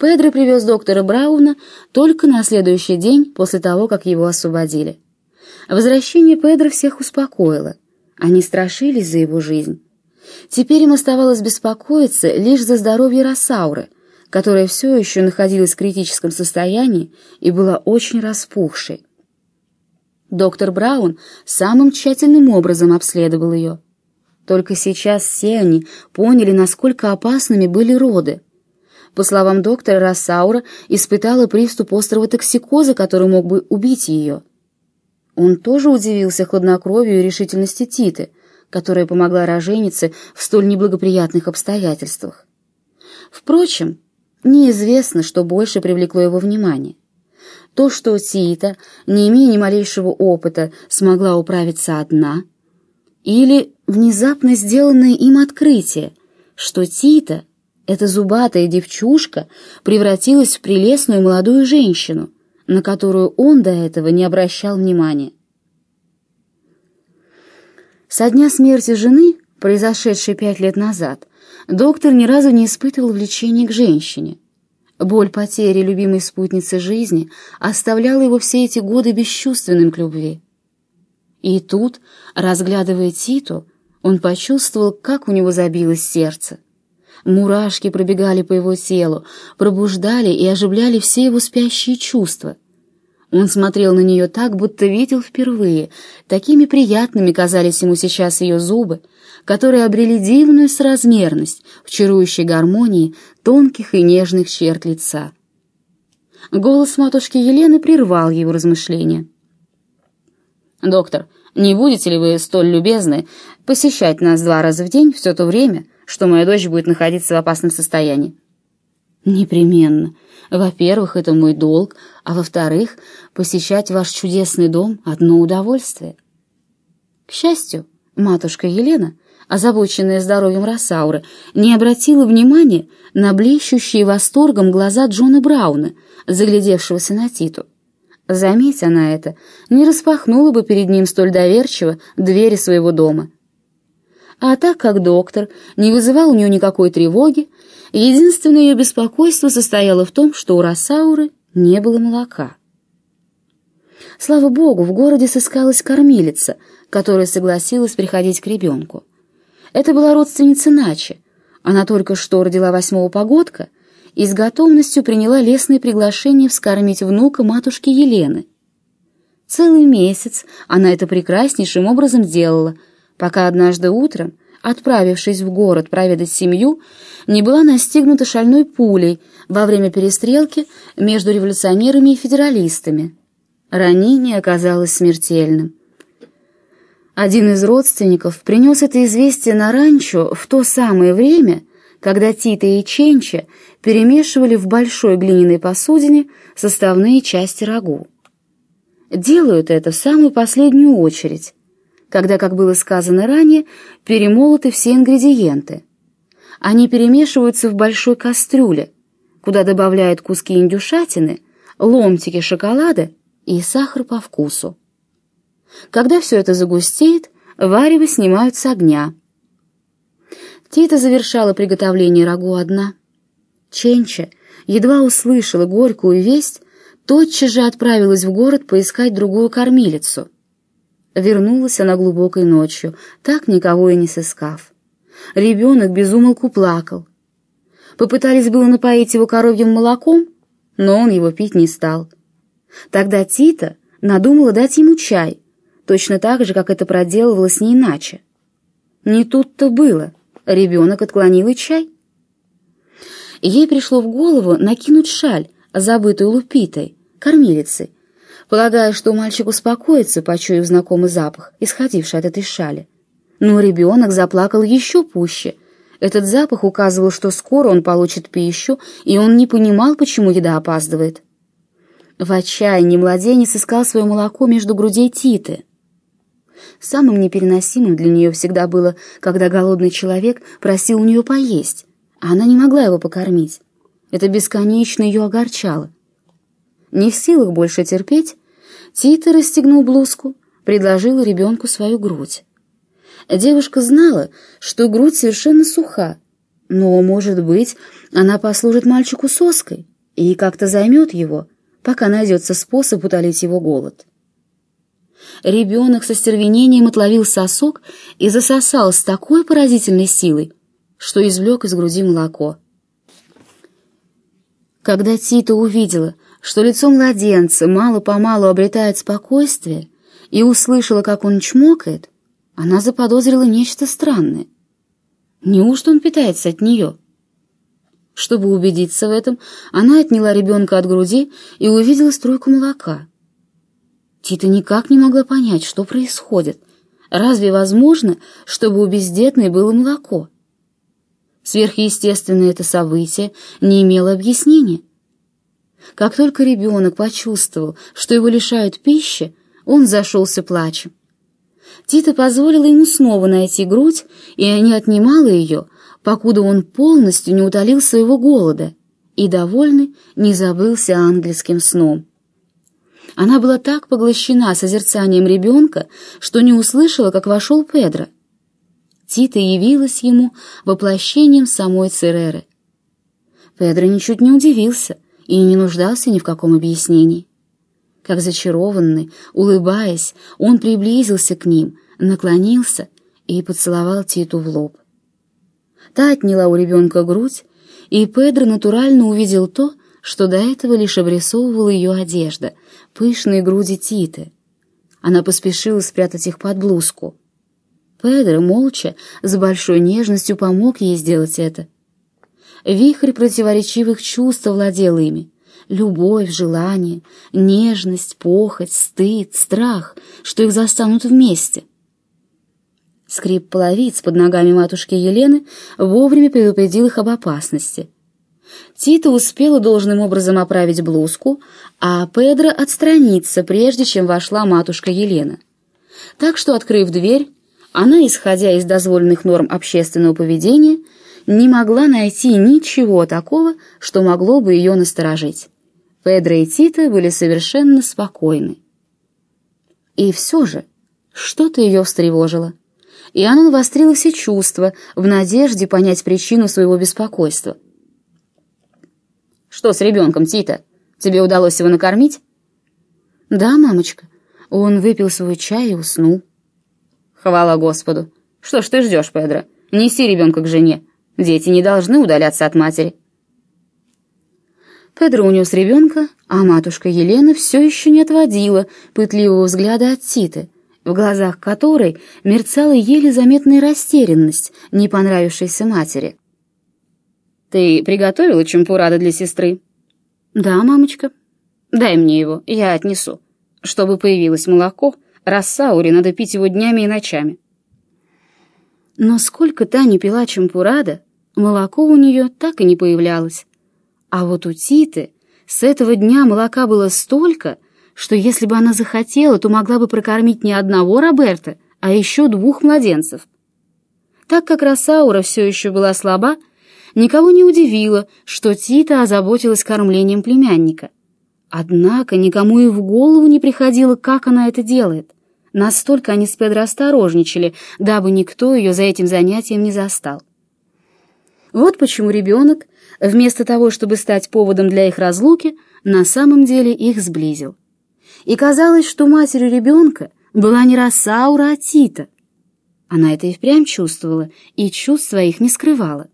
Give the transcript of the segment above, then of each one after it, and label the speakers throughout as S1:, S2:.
S1: Педро привез доктора Брауна только на следующий день после того, как его освободили. Возвращение Педро всех успокоило. Они страшились за его жизнь. Теперь им оставалось беспокоиться лишь за здоровье Росауры, которая все еще находилась в критическом состоянии и была очень распухшей. Доктор Браун самым тщательным образом обследовал ее. Только сейчас все они поняли, насколько опасными были роды. По словам доктора, Рассаура испытала приступ острого токсикоза, который мог бы убить ее. Он тоже удивился хладнокровию и решительности Титы, которая помогла роженице в столь неблагоприятных обстоятельствах. Впрочем, неизвестно, что больше привлекло его внимание. То, что Тита, не имея ни малейшего опыта, смогла управиться одна, или внезапно сделанное им открытие, что Тита — эта зубатая девчушка превратилась в прелестную молодую женщину, на которую он до этого не обращал внимания. Со дня смерти жены, произошедшей пять лет назад, доктор ни разу не испытывал влечения к женщине. Боль потери любимой спутницы жизни оставляла его все эти годы бесчувственным к любви. И тут, разглядывая Титу, он почувствовал, как у него забилось сердце. Мурашки пробегали по его телу, пробуждали и оживляли все его спящие чувства. Он смотрел на нее так, будто видел впервые. Такими приятными казались ему сейчас ее зубы, которые обрели дивную соразмерность в чарующей гармонии тонких и нежных черт лица. Голос матушки Елены прервал его размышления. «Доктор, не будете ли вы столь любезны посещать нас два раза в день все то время, что моя дочь будет находиться в опасном состоянии. Непременно. Во-первых, это мой долг, а во-вторых, посещать ваш чудесный дом — одно удовольствие. К счастью, матушка Елена, озабоченная здоровьем Росауры, не обратила внимания на блещущие восторгом глаза Джона Брауна, заглядевшегося на Титу. Заметь она это, не распахнула бы перед ним столь доверчиво двери своего дома — а так как доктор не вызывал у нее никакой тревоги, единственное ее беспокойство состояло в том, что у Росауры не было молока. Слава богу, в городе сыскалась кормилица, которая согласилась приходить к ребенку. Это была родственница Начи. Она только что родила восьмого погодка и с готовностью приняла лестное приглашение вскормить внука матушки Елены. Целый месяц она это прекраснейшим образом делала — пока однажды утром, отправившись в город проведать семью, не была настигнута шальной пулей во время перестрелки между революционерами и федералистами. Ранение оказалось смертельным. Один из родственников принес это известие на ранчо в то самое время, когда Тита и Ченча перемешивали в большой глиняной посудине составные части рагу. Делают это в самую последнюю очередь, когда, как было сказано ранее, перемолоты все ингредиенты. Они перемешиваются в большой кастрюле, куда добавляют куски индюшатины, ломтики шоколада и сахар по вкусу. Когда все это загустеет, варево снимают с огня. Тита завершала приготовление рагу одна. Ченча едва услышала горькую весть, тотчас же отправилась в город поискать другую кормилицу — Вернулась она глубокой ночью, так никого и не сыскав. Ребенок безумолку плакал. Попытались было напоить его коровьим молоком, но он его пить не стал. Тогда Тита надумала дать ему чай, точно так же, как это проделывалось не иначе. Не тут-то было, ребенок отклонил и чай. Ей пришло в голову накинуть шаль, забытую Лупитой, кормилицей, полагая, что мальчик успокоится, почуяв знакомый запах, исходивший от этой шали. Но ребенок заплакал еще пуще. Этот запах указывал, что скоро он получит пищу, и он не понимал, почему еда опаздывает. В отчаянии младенец искал свое молоко между грудей Титы. Самым непереносимым для нее всегда было, когда голодный человек просил у нее поесть, а она не могла его покормить. Это бесконечно ее огорчало. Не в силах больше терпеть, Тита расстегнул блузку, предложил ребенку свою грудь. Девушка знала, что грудь совершенно суха, но, может быть, она послужит мальчику соской. и как-то займет его, пока найдется способ утолить его голод. Ребенок со стервенением отловил сосок и засосал с такой поразительной силой, что извлек из груди молоко. Когда Тита увидела, что лицо младенца мало-помалу обретает спокойствие, и услышала, как он чмокает, она заподозрила нечто странное. Неужто он питается от нее? Чтобы убедиться в этом, она отняла ребенка от груди и увидела струйку молока. Тита никак не могла понять, что происходит. Разве возможно, чтобы у бездетной было молоко? Сверхъестественное это событие не имело объяснения. Как только ребенок почувствовал, что его лишают пищи, он зашелся плачем. Тита позволила ему снова найти грудь, и не отнимала ее, покуда он полностью не утолил своего голода и, довольный, не забылся ангельским сном. Она была так поглощена созерцанием ребенка, что не услышала, как вошел Педро. Тита явилась ему воплощением самой Цереры. Педро ничуть не удивился и не нуждался ни в каком объяснении. Как зачарованный, улыбаясь, он приблизился к ним, наклонился и поцеловал Титу в лоб. Та отняла у ребенка грудь, и Педро натурально увидел то, что до этого лишь обрисовывала ее одежда, пышные груди Титы. Она поспешила спрятать их под блузку. Педро, молча, с большой нежностью помог ей сделать это. Вихрь противоречивых чувств владел ими. Любовь, желание, нежность, похоть, стыд, страх, что их застанут вместе. Скрип половиц под ногами матушки Елены вовремя предупредил их об опасности. Тита успела должным образом оправить блузку, а Педро отстраниться, прежде чем вошла матушка Елена. Так что, открыв дверь, она, исходя из дозволенных норм общественного поведения, не могла найти ничего такого, что могло бы ее насторожить. Педро и Тита были совершенно спокойны. И все же что-то ее встревожило и она навострила все чувства в надежде понять причину своего беспокойства. «Что с ребенком, Тита? Тебе удалось его накормить?» «Да, мамочка. Он выпил свой чай и уснул». «Хвала Господу! Что ж ты ждешь, Педро? Неси ребенка к жене. Дети не должны удаляться от матери». Педро унес ребенка, а матушка Елена все еще не отводила пытливого взгляда от Титы — в глазах которой мерцала еле заметная растерянность, не понравившейся матери. «Ты приготовила чемпурада для сестры?» «Да, мамочка». «Дай мне его, я отнесу. Чтобы появилось молоко, рассауре надо пить его днями и ночами». Но сколько та не пила чемпурада, молоко у нее так и не появлялось. А вот у Титы с этого дня молока было столько, что если бы она захотела, то могла бы прокормить не одного Роберта, а еще двух младенцев. Так как Росаура все еще была слаба, никого не удивило, что Тита озаботилась кормлением племянника. Однако никому и в голову не приходило, как она это делает. Настолько они с Педро осторожничали, дабы никто ее за этим занятием не застал. Вот почему ребенок, вместо того, чтобы стать поводом для их разлуки, на самом деле их сблизил и казалось, что матерью ребенка была не Росаура, а Тита. Она это и впрямь чувствовала, и чувств своих не скрывала.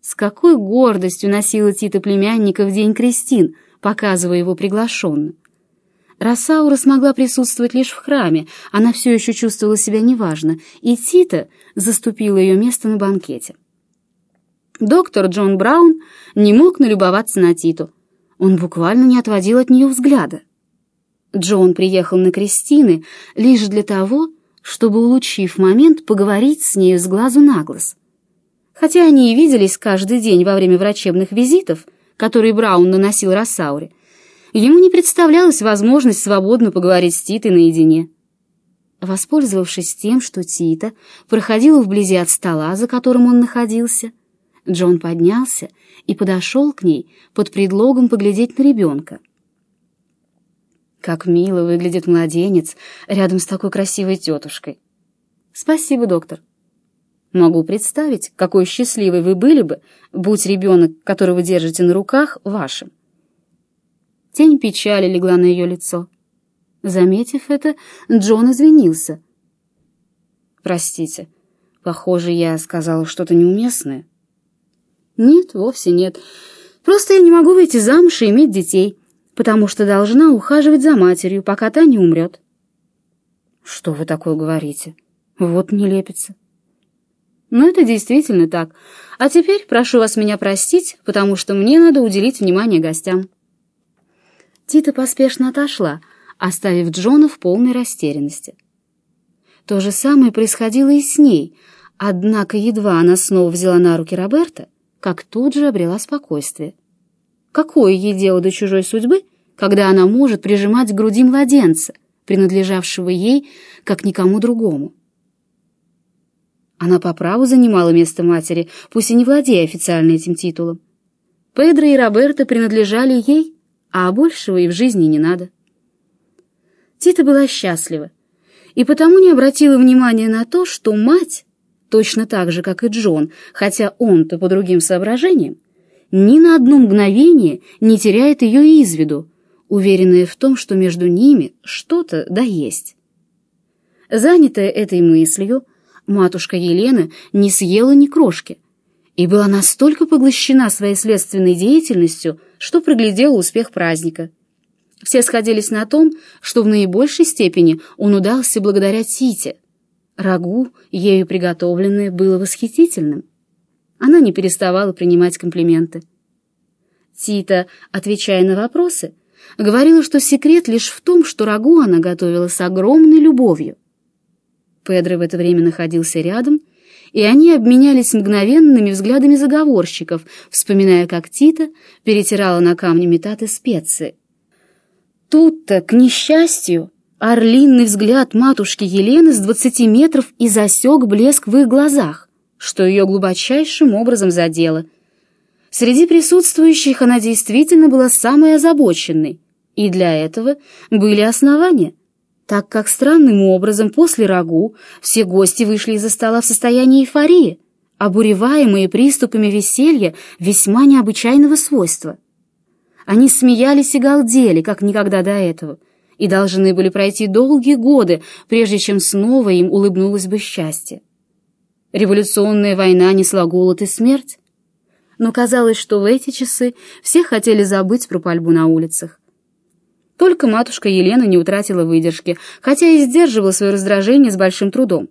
S1: С какой гордостью носила Тита племянника в день крестин, показывая его приглашенным. Росаура смогла присутствовать лишь в храме, она все еще чувствовала себя неважно, и Тита заступила ее место на банкете. Доктор Джон Браун не мог налюбоваться на Титу. Он буквально не отводил от нее взгляда. Джон приехал на Кристины лишь для того, чтобы, улучив момент, поговорить с нею с глазу на глаз. Хотя они и виделись каждый день во время врачебных визитов, которые Браун наносил Рассауре, ему не представлялась возможность свободно поговорить с Титой наедине. Воспользовавшись тем, что Тита проходила вблизи от стола, за которым он находился, Джон поднялся и подошел к ней под предлогом поглядеть на ребенка. Как мило выглядит младенец рядом с такой красивой тетушкой. Спасибо, доктор. Могу представить, какой счастливой вы были бы, будь ребенок, которого держите на руках, вашим. Тень печали легла на ее лицо. Заметив это, Джон извинился. «Простите, похоже, я сказал что-то неуместное». «Нет, вовсе нет. Просто я не могу выйти замуж и иметь детей, потому что должна ухаживать за матерью, пока та не умрет». «Что вы такое говорите? Вот не лепится». «Ну, это действительно так. А теперь прошу вас меня простить, потому что мне надо уделить внимание гостям». Тита поспешно отошла, оставив Джона в полной растерянности. То же самое происходило и с ней, однако едва она снова взяла на руки Роберта, как тут же обрела спокойствие. Какое ей дело до чужой судьбы, когда она может прижимать к груди младенца, принадлежавшего ей, как никому другому? Она по праву занимала место матери, пусть и не владея официально этим титулом. Педро и Роберто принадлежали ей, а большего и в жизни не надо. Тита была счастлива, и потому не обратила внимания на то, что мать, точно так же, как и Джон, хотя он-то по другим соображениям, ни на одно мгновение не теряет ее из виду, уверенная в том, что между ними что-то да есть. Занятая этой мыслью, матушка Елена не съела ни крошки и была настолько поглощена своей следственной деятельностью, что проглядела успех праздника. Все сходились на том, что в наибольшей степени он удался благодаря Тите. Рагу, ею приготовленное, было восхитительным. Она не переставала принимать комплименты. Тита, отвечая на вопросы, говорила, что секрет лишь в том, что рагу она готовила с огромной любовью. Педро в это время находился рядом и они обменялись мгновенными взглядами заговорщиков, вспоминая, как Тита перетирала на камне метаты специи. Тут-то, к несчастью, орлиный взгляд матушки Елены с двадцати метров и засек блеск в их глазах, что ее глубочайшим образом задело. Среди присутствующих она действительно была самой озабоченной, и для этого были основания так как странным образом после рагу все гости вышли из-за стола в состоянии эйфории, обуреваемые приступами веселья весьма необычайного свойства. Они смеялись и галдели, как никогда до этого, и должны были пройти долгие годы, прежде чем снова им улыбнулось бы счастье. Революционная война несла голод и смерть, но казалось, что в эти часы все хотели забыть про пальбу на улицах. Только матушка Елена не утратила выдержки, хотя и сдерживала свое раздражение с большим трудом.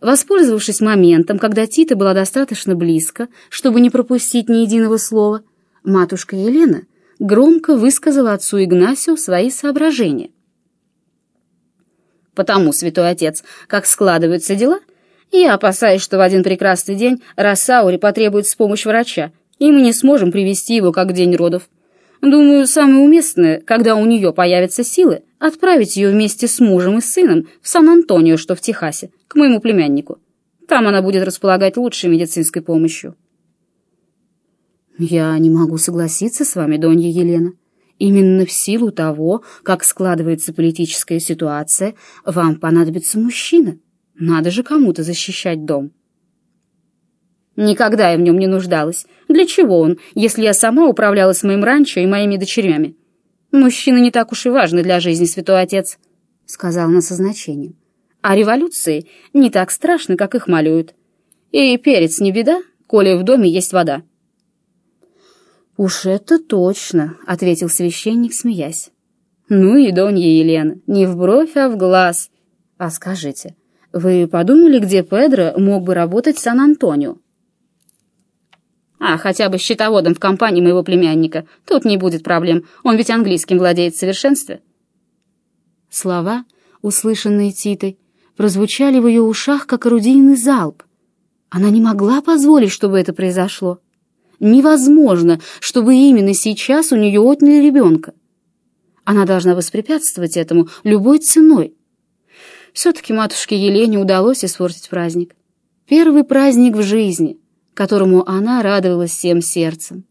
S1: Воспользовавшись моментом, когда Тита была достаточно близко, чтобы не пропустить ни единого слова, матушка Елена громко высказала отцу Игнасию свои соображения. «Потому, святой отец, как складываются дела, я опасаюсь, что в один прекрасный день Рассаури потребует помощь врача, и мы не сможем привести его как день родов. Думаю, самое уместное, когда у нее появятся силы, отправить ее вместе с мужем и сыном в Сан-Антонио, что в Техасе, к моему племяннику. Там она будет располагать лучшей медицинской помощью. Я не могу согласиться с вами, Донья Елена. Именно в силу того, как складывается политическая ситуация, вам понадобится мужчина. Надо же кому-то защищать дом. Никогда я в нем не нуждалась. Для чего он, если я сама управлялась моим ранчо и моими дочерями? Мужчина не так уж и важны для жизни, святой отец, — сказал она со значением. А революции не так страшны, как их малюют. И перец не беда, коли в доме есть вода. «Уж это точно», — ответил священник, смеясь. «Ну и Донья Елена, не в бровь, а в глаз. А скажите, вы подумали, где Педро мог бы работать в Сан-Антонио?» А, хотя бы счетоводом в компании моего племянника. Тут не будет проблем, он ведь английским владеет в совершенстве. Слова, услышанные Титой, прозвучали в ее ушах, как орудийный залп. Она не могла позволить, чтобы это произошло. Невозможно, чтобы именно сейчас у нее отняли ребенка. Она должна воспрепятствовать этому любой ценой. Все-таки матушке Елене удалось испортить праздник. Первый праздник в жизни — которому она радовалась всем сердцем.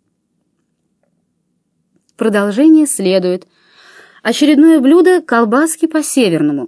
S1: Продолжение следует. Очередное блюдо — колбаски по-северному.